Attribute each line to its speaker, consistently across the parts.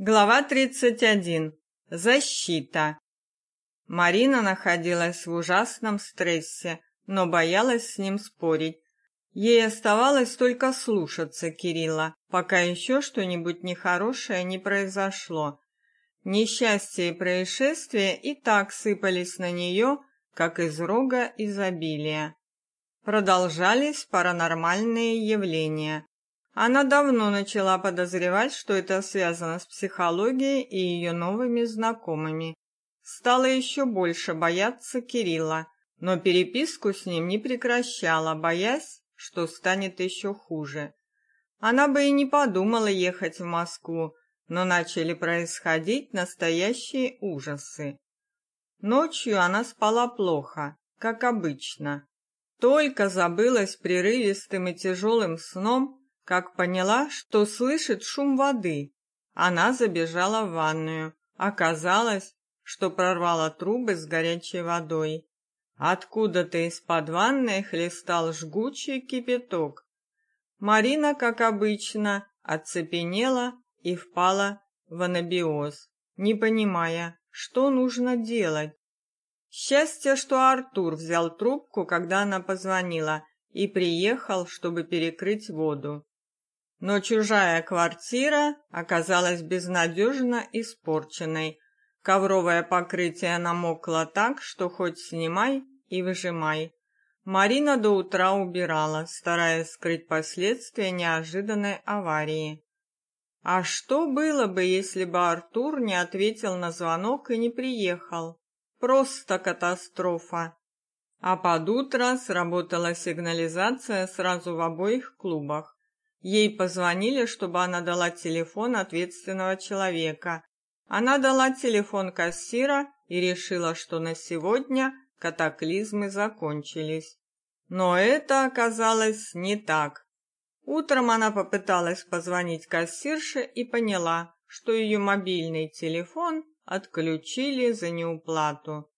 Speaker 1: Глава 31. Защита. Марина находилась в ужасном стрессе, но боялась с ним спорить. Ей оставалось только слушаться Кирилла, пока еще что-нибудь нехорошее не произошло. Несчастья и происшествия и так сыпались на нее, как из рога изобилия. Продолжались паранормальные явления. Она давно начала подозревать, что это связано с психологией и ее новыми знакомыми. Стала еще больше бояться Кирилла, но переписку с ним не прекращала, боясь, что станет еще хуже. Она бы и не подумала ехать в Москву, но начали происходить настоящие ужасы. Ночью она спала плохо, как обычно. Только забылась прерывистым и тяжелым сном, как поняла, что слышит шум воды. Она забежала в ванную. Оказалось, что прорвала трубы с горячей водой. Откуда-то из-под ванной хлестал жгучий кипяток. Марина, как обычно, оцепенела и впала в анабиоз, не понимая, что нужно делать. Счастье, что Артур взял трубку, когда она позвонила, и приехал, чтобы перекрыть воду. Но чужая квартира оказалась безнадежно испорченной. Ковровое покрытие намокло так, что хоть снимай и выжимай. Марина до утра убирала, стараясь скрыть последствия неожиданной аварии. А что было бы, если бы Артур не ответил на звонок и не приехал? Просто катастрофа. А под утро сработала сигнализация сразу в обоих клубах. Ей позвонили, чтобы она дала телефон ответственного человека. Она дала телефон кассира и решила, что на сегодня катаклизмы закончились. Но это оказалось не так. Утром она попыталась позвонить кассирше и поняла, что ее мобильный телефон отключили за неуплату.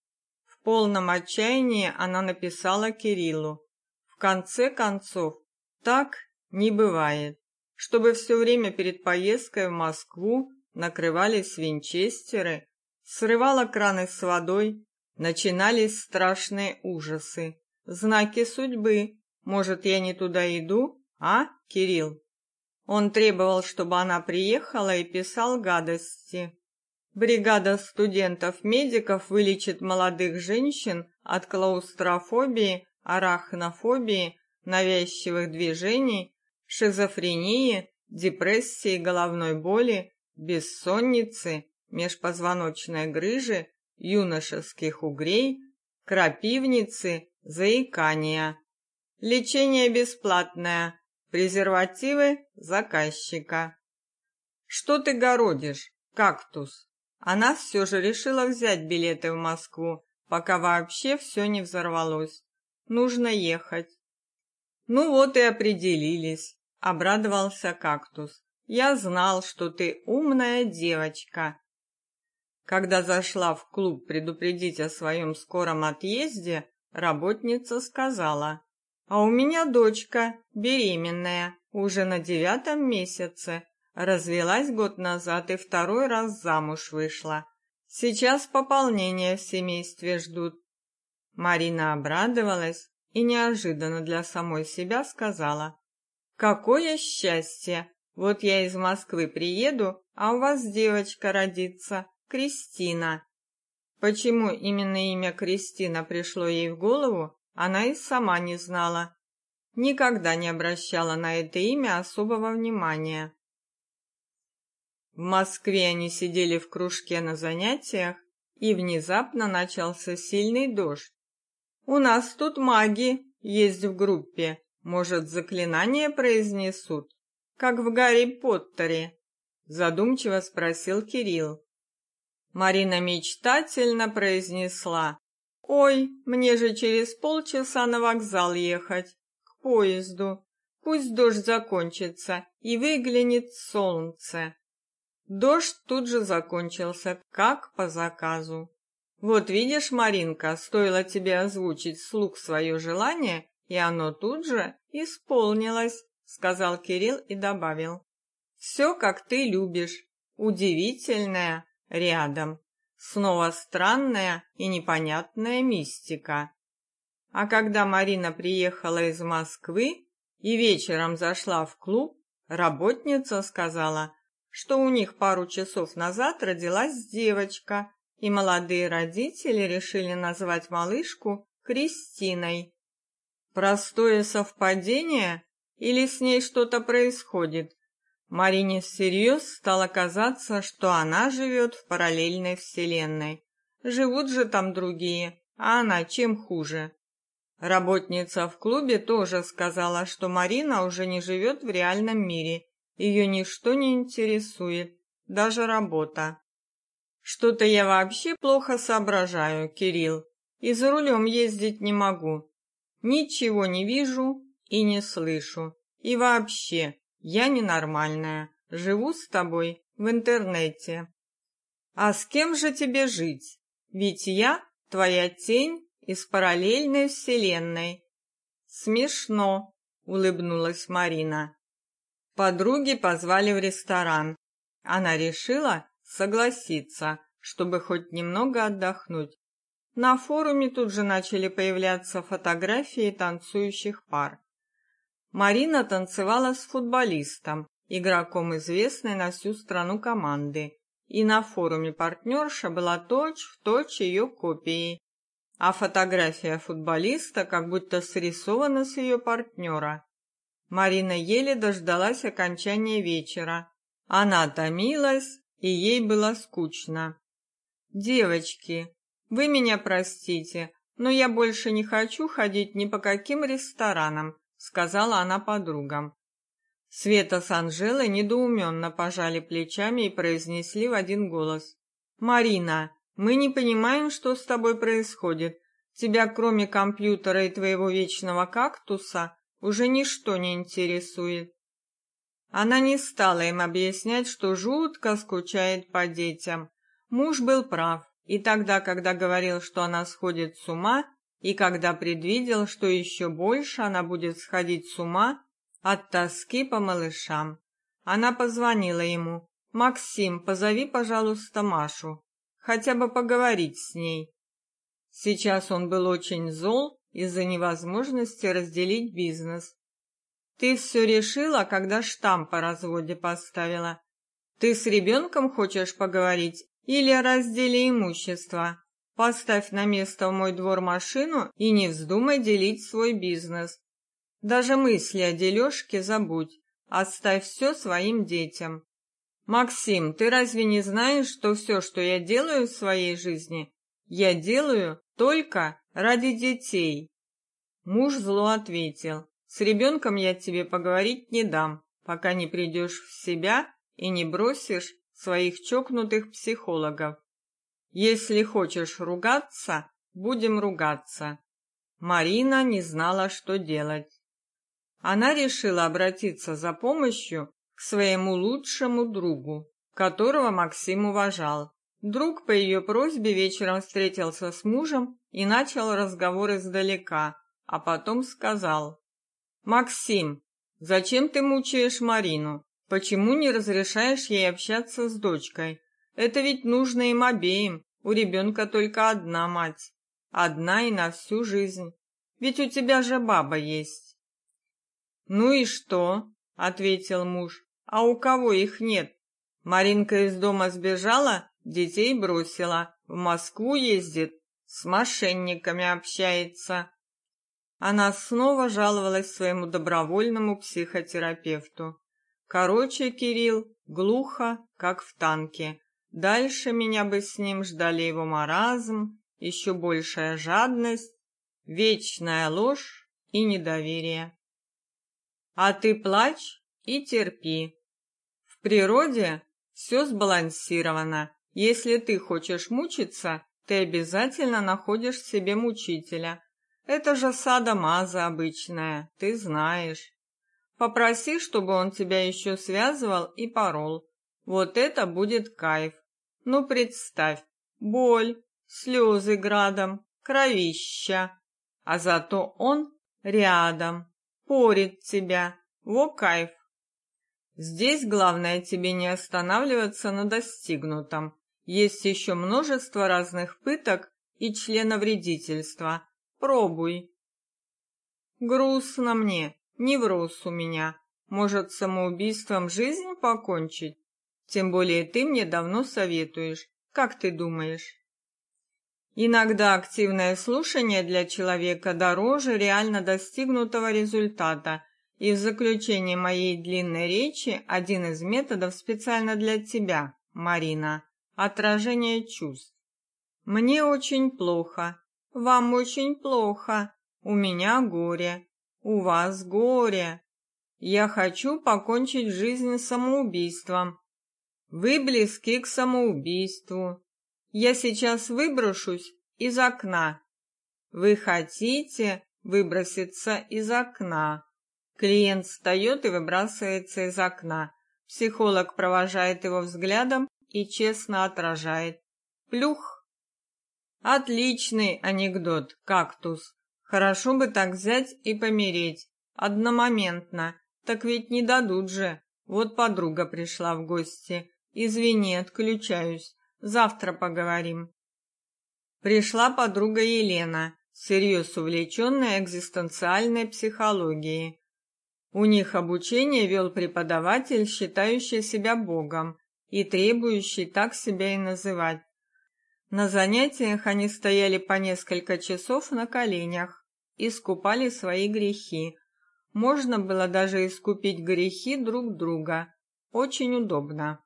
Speaker 1: В полном отчаянии она написала Кириллу. В конце концов, так не бывает, чтобы все время перед поездкой в Москву накрывались винчестеры, срывало краны с водой, начинались страшные ужасы. Знаки судьбы. Может, я не туда иду, а, Кирилл? Он требовал, чтобы она приехала и писал гадости. Бригада студентов-медиков вылечит молодых женщин от клаустрофобии, арахнофобии, навязчивых движений шизофрении, депрессии, головной боли, бессонницы, межпозвоночной грыжи, юношеских угрей, крапивницы, заикания. Лечение бесплатное. Презервативы заказчика. Что ты городишь, кактус? Она все же решила взять билеты в Москву, пока вообще все не взорвалось. Нужно ехать. Ну вот и определились обрадовался кактус. Я знал, что ты умная девочка. Когда зашла в клуб предупредить о своем скором отъезде, работница сказала: "А у меня дочка беременная, уже на девятом месяце, развелась год назад и второй раз замуж вышла. Сейчас пополнение в семействе ждут". Марина обрадовалась и неожиданно для самой себя сказала: Какое счастье! Вот я из Москвы приеду, а у вас девочка родится, Кристина. Почему именно имя Кристина пришло ей в голову, она и сама не знала. Никогда не обращала на это имя особого внимания. В Москве они сидели в кружке на занятиях, и внезапно начался сильный дождь. У нас тут маги есть в группе, может, заклинание произнесут, как в Гарри Поттере? задумчиво спросил Кирилл. Марина мечтательно произнесла: "Ой, мне же через полчаса на вокзал ехать, к поезду. Пусть дождь закончится и выглянет солнце". Дождь тут же закончился, как по заказу. Вот видишь, Маринка, стоило тебе озвучить вслух свое желание, и оно тут же исполнилось, сказал Кирилл и добавил: «Все, как ты любишь. удивительная рядом. Снова странная и непонятная мистика. А когда Марина приехала из Москвы и вечером зашла в клуб, работница сказала, что у них пару часов назад родилась девочка, и молодые родители решили назвать малышку Кристиной. Простое совпадение или с ней что-то происходит? Марине всерьез стало казаться, что она живет в параллельной вселенной. Живут же там другие, а она чем хуже? Работница в клубе тоже сказала, что Марина уже не живет в реальном мире. Ее ничто не интересует, даже работа. Что-то я вообще плохо соображаю, Кирилл, и за рулем ездить не могу. Ничего не вижу и не слышу. И вообще, я ненормальная. Живу с тобой в интернете. А с кем же тебе жить? Ведь я твоя тень из параллельной вселенной. Смешно, улыбнулась Марина. Подруги позвали в ресторан. Она решила согласиться, чтобы хоть немного отдохнуть. На форуме тут же начали появляться фотографии танцующих пар. Марина танцевала с футболистом, игроком известной на всю страну команды, и на форуме партнерша была точь-в-точь ее копией. А фотография футболиста как будто срисована с ее партнера. Марина еле дождалась окончания вечера. Она томилась, и ей было скучно. Девочки, вы меня простите, но я больше не хочу ходить ни по каким ресторанам сказала она подругам. Света с Анжелой недоуменно пожали плечами и произнесли в один голос: "Марина, мы не понимаем, что с тобой происходит. Тебя, кроме компьютера и твоего вечного кактуса, уже ничто не интересует". Она не стала им объяснять, что жутко скучает по детям. Муж был прав, и тогда, когда говорил, что она сходит с ума, и когда предвидел, что еще больше она будет сходить с ума от тоски по малышам, она позвонила ему. «Максим, позови, пожалуйста, Машу. Хотя бы поговорить с ней». Сейчас он был очень зол из-за невозможности разделить бизнес. «Ты все решила, когда штамп по разводе поставила? Ты с ребенком хочешь поговорить или о разделе имущества?» Поставь на место в мой двор машину и не вздумай делить свой бизнес. Даже мысли о дележке забудь. Оставь все своим детям. Максим, ты разве не знаешь, что все, что я делаю в своей жизни, я делаю только ради детей? Муж зло ответил: "С ребенком я тебе поговорить не дам, пока не придешь в себя и не бросишь своих чокнутых психологов. Если хочешь ругаться, будем ругаться. Марина не знала, что делать. Она решила обратиться за помощью к своему лучшему другу, которого Максим уважал. Друг по ее просьбе вечером встретился с мужем и начал разговор издалека, а потом сказал: "Максим, зачем ты мучаешь Марину? Почему не разрешаешь ей общаться с дочкой? Это ведь нужно им обеим. У ребенка только одна мать. Одна и на всю жизнь. Ведь у тебя же баба есть. Ну и что? ответил муж. А у кого их нет? Маринка из дома сбежала, детей бросила, в Москву ездит, с мошенниками общается. Она снова жаловалась своему добровольному психотерапевту. Короче, Кирилл, глухо, как в танке. Дальше меня бы с ним ждали его маразм, еще большая жадность, вечная ложь и недоверие. А ты плачь и терпи. В природе все сбалансировано. Если ты хочешь мучиться, ты обязательно находишь себе мучителя. Это же садомаза обычная, ты знаешь. Попроси, чтобы он тебя еще связывал и порол. Вот это будет кайф. Ну представь, боль, слезы градом, кровища, а зато он рядом, порит тебя. Во кайф. Здесь главное тебе не останавливаться на достигнутом. Есть еще множество разных пыток и членовредительства. Пробуй. Грустно мне, невроз у меня. Может, самоубийством жизнь покончить? Тем более ты мне давно советуешь. Как ты думаешь? Иногда активное слушание для человека дороже реально достигнутого результата. И в заключение моей длинной речи один из методов специально для тебя, Марина отражение чувств. Мне очень плохо, вам очень плохо, у меня горе, у вас горе. Я хочу покончить жизнь самоубийством. Вы близки к самоубийству. Я сейчас выброшусь из окна. Вы хотите выброситься из окна. Клиент встает и выбрасывается из окна. Психолог провожает его взглядом и честно отражает. Плюх. Отличный анекдот, кактус. Хорошо бы так взять и помереть одномоментно. Так ведь не дадут же. Вот подруга пришла в гости. Извини, отключаюсь. Завтра поговорим. Пришла подруга Елена, всерьез увлеченная экзистенциальной психологией. У них обучение вел преподаватель, считающий себя богом, и требующий так себя и называть. На занятиях они стояли по несколько часов на коленях, и скупали свои грехи. Можно было даже искупить грехи друг друга. Очень удобно.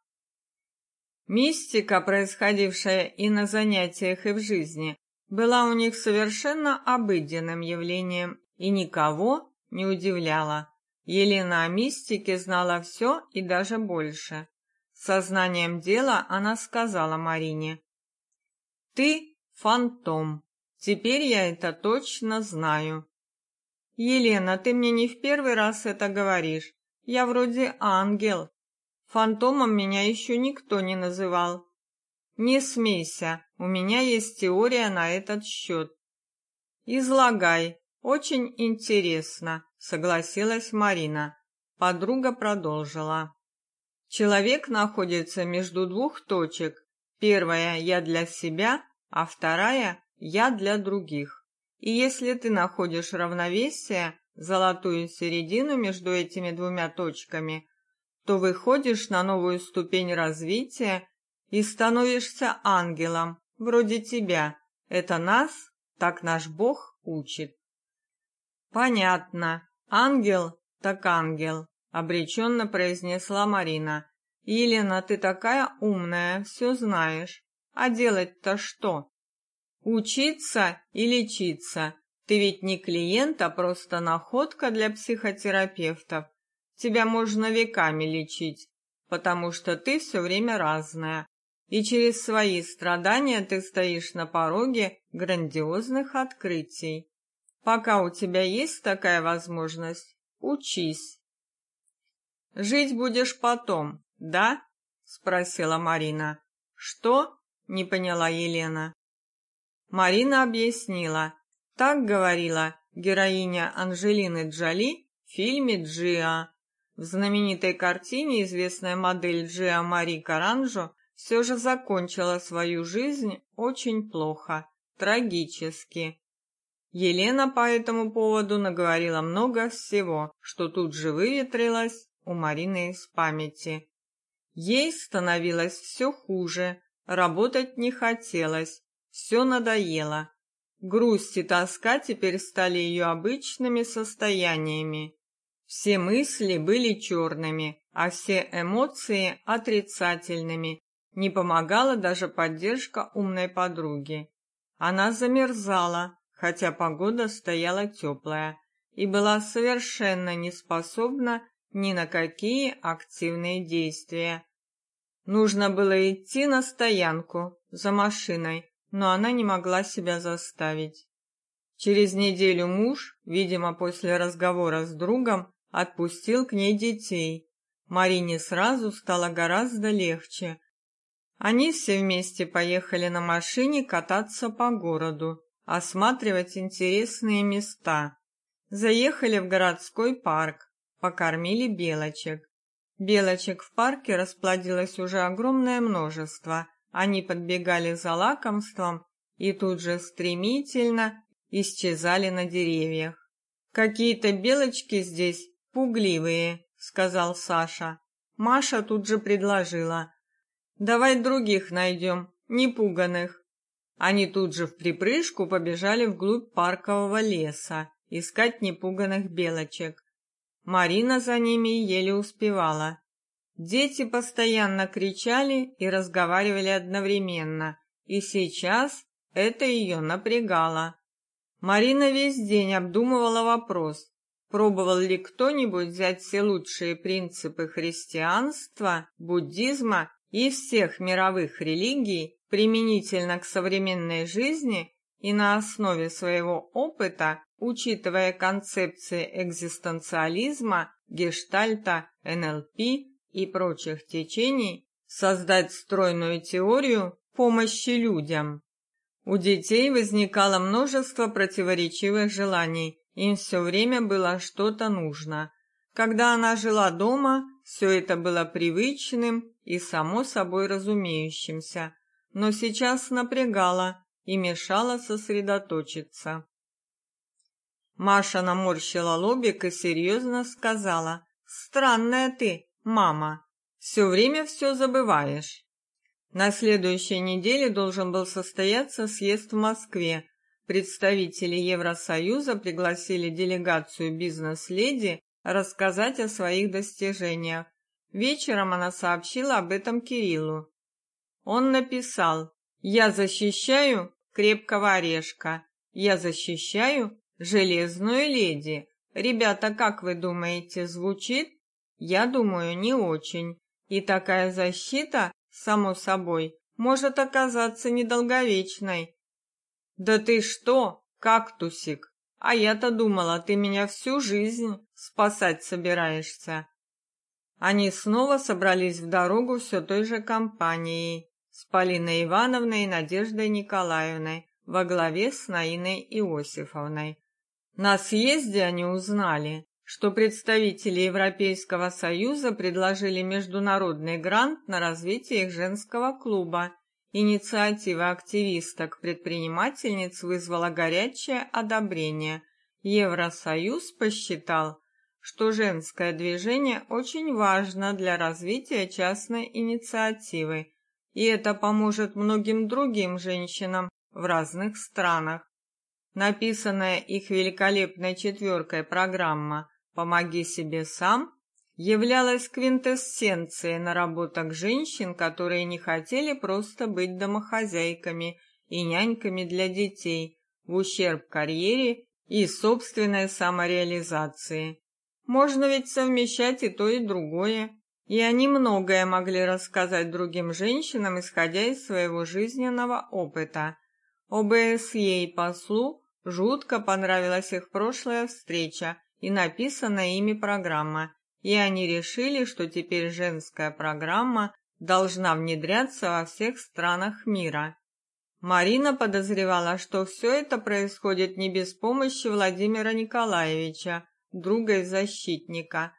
Speaker 1: Мистика, происходившая и на занятиях, и в жизни, была у них совершенно обыденным явлением и никого не удивляла. Елена о мистике знала все и даже больше. Сознанием дела она сказала Марине: "Ты фантом. Теперь я это точно знаю". Елена, ты мне не в первый раз это говоришь. Я вроде ангел. Фантомом меня еще никто не называл. Не смейся, у меня есть теория на этот счет». Излагай. Очень интересно, согласилась Марина. Подруга продолжила. Человек находится между двух точек. Первая я для себя, а вторая я для других. И если ты находишь равновесие, золотую середину между этими двумя точками, то выходишь на новую ступень развития и становишься ангелом, вроде тебя. Это нас так наш Бог учит. Понятно. Ангел так ангел обреченно произнесла Марина. Елена, ты такая умная, все знаешь. А делать-то что? Учиться и лечиться. Ты ведь не клиент, а просто находка для психотерапевтов. Тебя можно веками лечить, потому что ты все время разная. И через свои страдания ты стоишь на пороге грандиозных открытий. Пока у тебя есть такая возможность, учись. Жить будешь потом, да? спросила Марина. Что? не поняла Елена. Марина объяснила. Так говорила героиня Анжелины Джоли в фильме Джиа. В знаменитой картине известная модель Джиа Мари Каранжо все же закончила свою жизнь очень плохо, трагически. Елена по этому поводу наговорила много всего, что тут же выветрилось у Марины из памяти. Ей становилось все хуже, работать не хотелось, все надоело. Грусть и тоска теперь стали ее обычными состояниями. Все мысли были черными, а все эмоции отрицательными. Не помогала даже поддержка умной подруги. Она замерзала, хотя погода стояла теплая, и была совершенно не способна ни на какие активные действия. Нужно было идти на стоянку за машиной, но она не могла себя заставить. Через неделю муж, видимо, после разговора с другом, отпустил к ней детей. Марине сразу стало гораздо легче. Они все вместе поехали на машине кататься по городу, осматривать интересные места. Заехали в городской парк, покормили белочек. Белочек в парке расплодилось уже огромное множество. Они подбегали за лакомством и тут же стремительно исчезали на деревьях. Какие-то белочки здесь пугливые, сказал Саша. Маша тут же предложила: "Давай других найдем, непуганых". Они тут же в припрыжку побежали вглубь паркового леса искать непуганых белочек. Марина за ними еле успевала. Дети постоянно кричали и разговаривали одновременно, и сейчас это ее напрягало. Марина весь день обдумывала вопрос, пробовал ли кто-нибудь взять все лучшие принципы христианства, буддизма и всех мировых религий применительно к современной жизни и на основе своего опыта, учитывая концепции экзистенциализма, гештальта, НЛП и прочих течений, создать стройную теорию помощи людям. У детей возникало множество противоречивых желаний, им все время было что-то нужно. Когда она жила дома, все это было привычным и само собой разумеющимся, но сейчас напрягало и мешало сосредоточиться. Маша наморщила лобик и серьезно сказала: "Странная ты, мама. все время все забываешь". На следующей неделе должен был состояться съезд в Москве. Представители Евросоюза пригласили делегацию бизнес-леди рассказать о своих достижениях. Вечером она сообщила об этом Кириллу. Он написал: "Я защищаю крепкого орешка. Я защищаю железную леди. Ребята, как вы думаете, звучит? Я думаю, не очень. И такая защита само собой, может оказаться недолговечной. Да ты что, кактусик? А я-то думала, ты меня всю жизнь спасать собираешься. Они снова собрались в дорогу все той же компанией, с Полиной Ивановной и Надеждой Николаевной во главе с Наиной Иосифовной. На съезде они узнали, что представители Европейского союза предложили международный грант на развитие их женского клуба. Инициатива активисток-предпринимательниц вызвала горячее одобрение. Евросоюз посчитал, что женское движение очень важно для развития частной инициативы, и это поможет многим другим женщинам в разных странах. Написанная их великолепной четверкой программа «Помоги себе сам» являлась квинтэссенцией наработок женщин, которые не хотели просто быть домохозяйками и няньками для детей в ущерб карьере и собственной самореализации. Можно ведь совмещать и то, и другое. И они многое могли рассказать другим женщинам, исходя из своего жизненного опыта. ОБСЕ и послу жутко понравилась их прошлая встреча, и написанная ими программа, и они решили, что теперь женская программа должна внедряться во всех странах мира. Марина подозревала, что все это происходит не без помощи Владимира Николаевича, друга и защитника.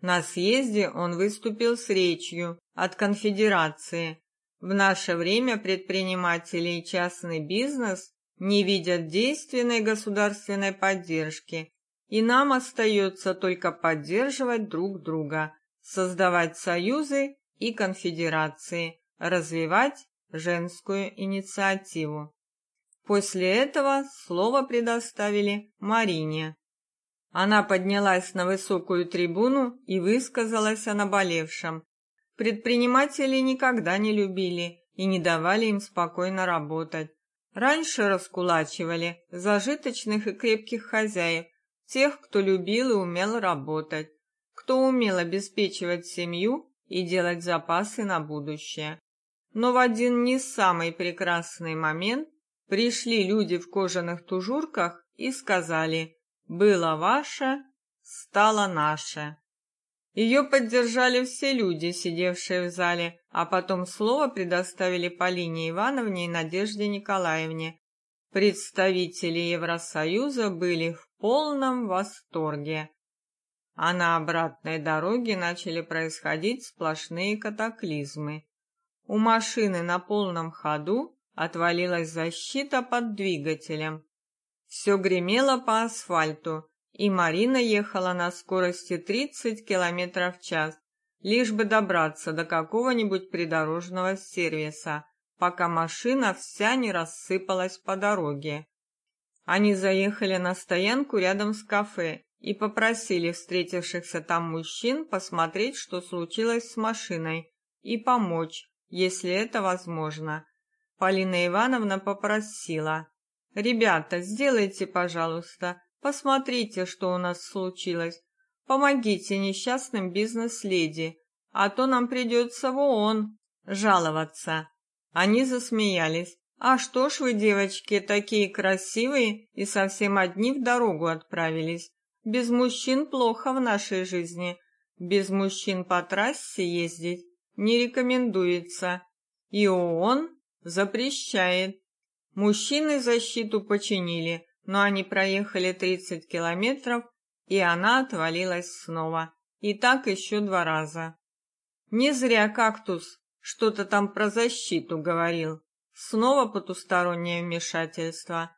Speaker 1: На съезде он выступил с речью от конфедерации. В наше время предприниматели и частный бизнес не видят действенной государственной поддержки и нам остается только поддерживать друг друга, создавать союзы и конфедерации, развивать женскую инициативу. После этого слово предоставили Марине. Она поднялась на высокую трибуну и высказалась о наболевшем. Предприниматели никогда не любили и не давали им спокойно работать. Раньше раскулачивали зажиточных и крепких хозяев, тех, кто любил и умел работать, кто умел обеспечивать семью и делать запасы на будущее. Но в один не самый прекрасный момент пришли люди в кожаных тужурках и сказали: "Было ваше, стало наше". Ее поддержали все люди, сидевшие в зале, а потом слово предоставили Полине Ивановне и Надежде Николаевне. Представители Евросоюза были в полном восторге. а на обратной дороге начали происходить сплошные катаклизмы. У машины на полном ходу отвалилась защита под двигателем. Все гремело по асфальту, и Марина ехала на скорости 30 км в час, лишь бы добраться до какого-нибудь придорожного сервиса, пока машина вся не рассыпалась по дороге. Они заехали на стоянку рядом с кафе и попросили встретившихся там мужчин посмотреть, что случилось с машиной, и помочь, если это возможно. Полина Ивановна попросила: "Ребята, сделайте, пожалуйста, посмотрите, что у нас случилось. Помогите несчастным бизнес-леди, а то нам придется в жаловаться". Они засмеялись. А что ж вы, девочки, такие красивые и совсем одни в дорогу отправились? Без мужчин плохо в нашей жизни. Без мужчин по трассе ездить не рекомендуется. И ООН запрещает. Мужчины защиту починили, но они проехали 30 километров, и она отвалилась снова. И так еще два раза. Не зря кактус что-то там про защиту говорил. Снова потустороннее вмешательство.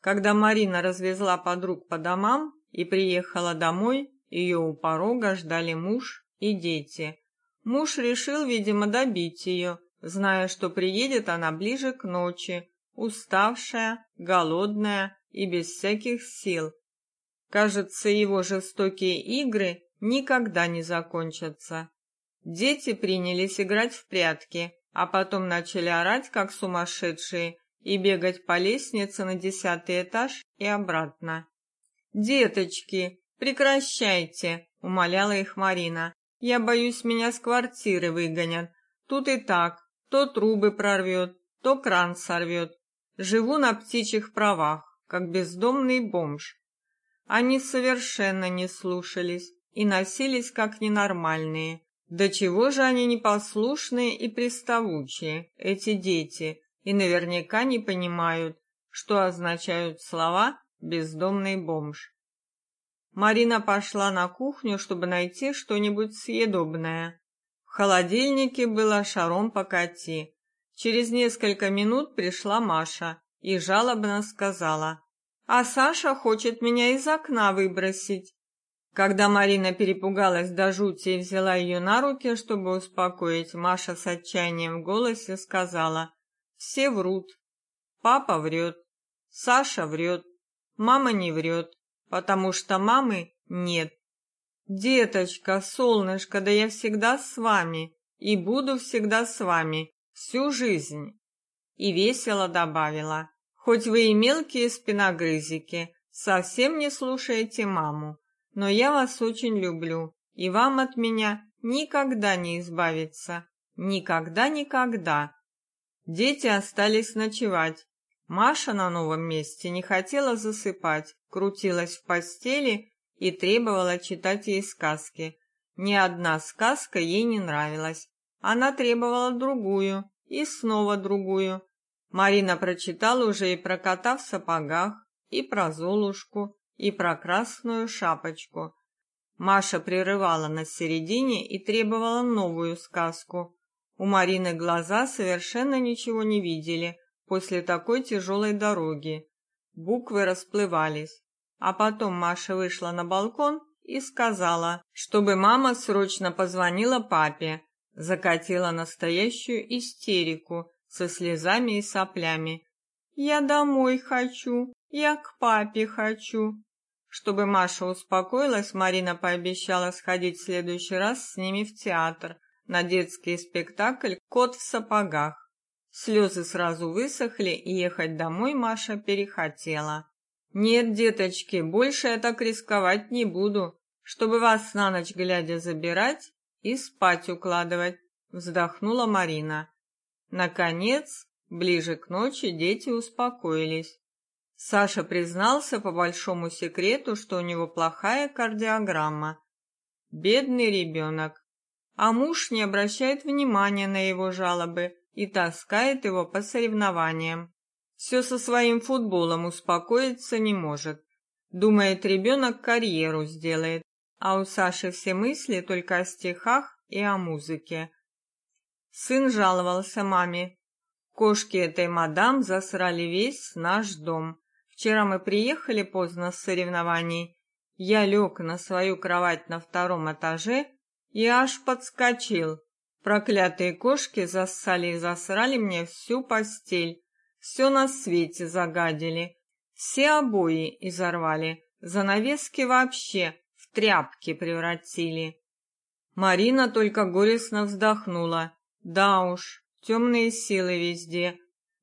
Speaker 1: Когда Марина развезла подруг по домам и приехала домой, ее у порога ждали муж и дети. Муж решил, видимо, добить ее, зная, что приедет она ближе к ночи, уставшая, голодная и без всяких сил. Кажется, его жестокие игры никогда не закончатся. Дети принялись играть в прятки, а потом начали орать как сумасшедшие и бегать по лестнице на десятый этаж и обратно. "Деточки, прекращайте", умоляла их Марина. Я боюсь, меня с квартиры выгонят. Тут и так, то трубы прорвет, то кран сорвет. Живу на птичьих правах, как бездомный бомж. Они совершенно не слушались и носились как ненормальные. До чего же они непослушные и приставучие, эти дети, и наверняка не понимают, что означают слова бездомный бомж. Марина пошла на кухню, чтобы найти что-нибудь съедобное. В холодильнике было шаром покати. Через несколько минут пришла Маша и жалобно сказала: "А Саша хочет меня из окна выбросить". Когда Марина перепугалась до жути и взяла ее на руки, чтобы успокоить, Маша с отчаянием в голосе сказала: "Все врут. Папа врет, Саша врет, мама не врет потому что мамы нет. Деточка, солнышко, да я всегда с вами и буду всегда с вами всю жизнь. И весело добавила: хоть вы и мелкие спиногрызики, совсем не слушаете маму, но я вас очень люблю, и вам от меня никогда не избавиться, никогда-никогда. Дети остались ночевать, Маша на новом месте не хотела засыпать, крутилась в постели и требовала читать ей сказки. Ни одна сказка ей не нравилась. Она требовала другую и снова другую. Марина прочитала уже и про кота в сапогах, и про Золушку, и про красную шапочку. Маша прерывала на середине и требовала новую сказку. У Марины глаза совершенно ничего не видели после такой тяжелой дороги. Буквы расплывались. А потом Маша вышла на балкон и сказала, чтобы мама срочно позвонила папе. Закатила настоящую истерику со слезами и соплями. Я домой хочу, я к папе хочу. Чтобы Маша успокоилась, Марина пообещала сходить в следующий раз с ними в театр на детский спектакль Кот в сапогах. Слезы сразу высохли, и ехать домой Маша перехотела. Нет, деточки, больше я так рисковать не буду, чтобы вас на ночь глядя забирать и спать укладывать, вздохнула Марина. Наконец, ближе к ночи дети успокоились. Саша признался по большому секрету, что у него плохая кардиограмма. Бедный ребенок. А муж не обращает внимания на его жалобы и таскает его по соревнованиям. Все со своим футболом успокоиться не может. Думает, ребенок карьеру сделает. а у Саши все мысли только о стихах и о музыке. Сын жаловался маме. Кошки этой мадам засрали весь наш дом. Вчера мы приехали поздно с соревнований. Я лег на свою кровать на втором этаже и аж подскочил. Проклятые кошки зассали и засрали мне всю постель. Все на свете загадили. Все обои изорвали. Занавески вообще в тряпки превратили. Марина только горестно вздохнула. Да уж, темные силы везде.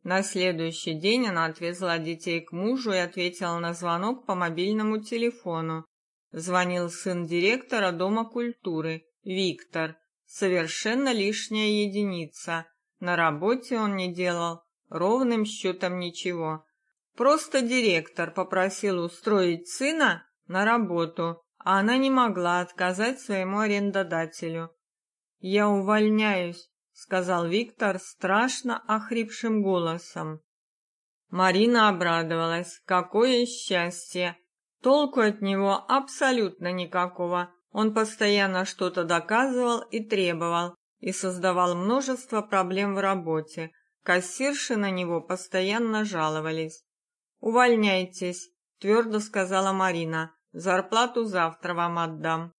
Speaker 1: На следующий день она отвезла детей к мужу и ответила на звонок по мобильному телефону. Звонил сын директора Дома культуры, Виктор. Совершенно лишняя единица. На работе он не делал ровным счетом ничего. Просто директор попросил устроить сына на работу, а она не могла отказать своему арендодателю. "Я увольняюсь", сказал Виктор страшно охрипшим голосом. Марина обрадовалась. Какое счастье! Толку от него абсолютно никакого. Он постоянно что-то доказывал и требовал, и создавал множество проблем в работе. Кассирши на него постоянно жаловались. "Увольняйтесь", твердо сказала Марина. "Зарплату завтра вам отдам".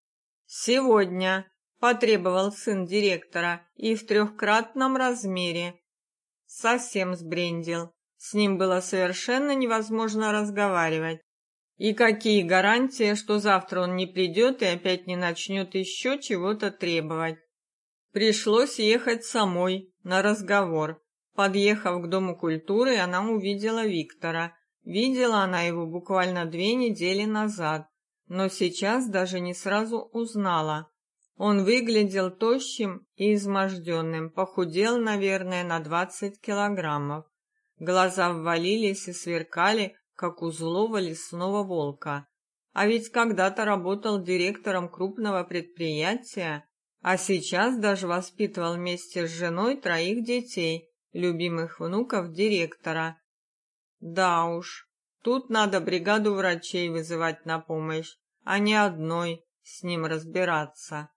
Speaker 1: "Сегодня", потребовал сын директора, и в трехкратном размере. Совсем сбрендил. С ним было совершенно невозможно разговаривать. И какие гарантии, что завтра он не придет и опять не начнет еще чего-то требовать? Пришлось ехать самой на разговор. Подъехав к Дому культуры, она увидела Виктора. Видела она его буквально две недели назад, но сейчас даже не сразу узнала. Он выглядел тощим и изможденным, похудел, наверное, на двадцать килограммов. Глаза ввалились и сверкали, как у злого лесного волка. А ведь когда-то работал директором крупного предприятия, а сейчас даже воспитывал вместе с женой троих детей, любимых внуков директора. Да уж, тут надо бригаду врачей вызывать на помощь, а не одной с ним разбираться.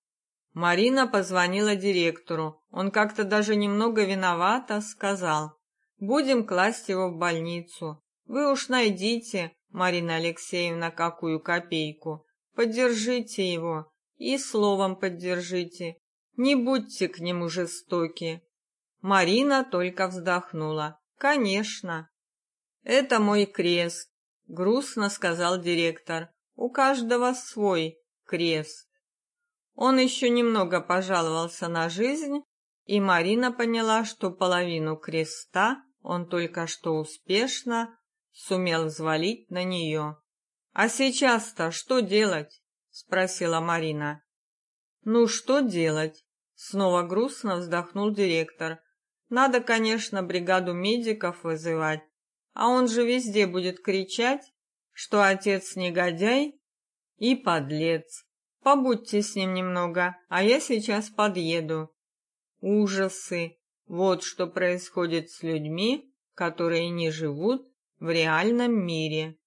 Speaker 1: Марина позвонила директору. Он как-то даже немного виновато сказал: "Будем класть его в больницу. Вы уж найдите, Марина Алексеевна, какую копейку. Поддержите его и словом поддержите. Не будьте к нему жестоки. Марина только вздохнула. Конечно. Это мой крест, грустно сказал директор. У каждого свой крест. Он еще немного пожаловался на жизнь, и Марина поняла, что половину креста он только что успешно сумел взвалить на нее. А сейчас-то что делать? спросила Марина. Ну что делать? Снова грустно вздохнул директор. Надо, конечно, бригаду медиков вызывать, а он же везде будет кричать, что отец негодяй и подлец. Побудьте с ним немного, а я сейчас подъеду. Ужасы. Вот что происходит с людьми, которые не живут в реальном мире.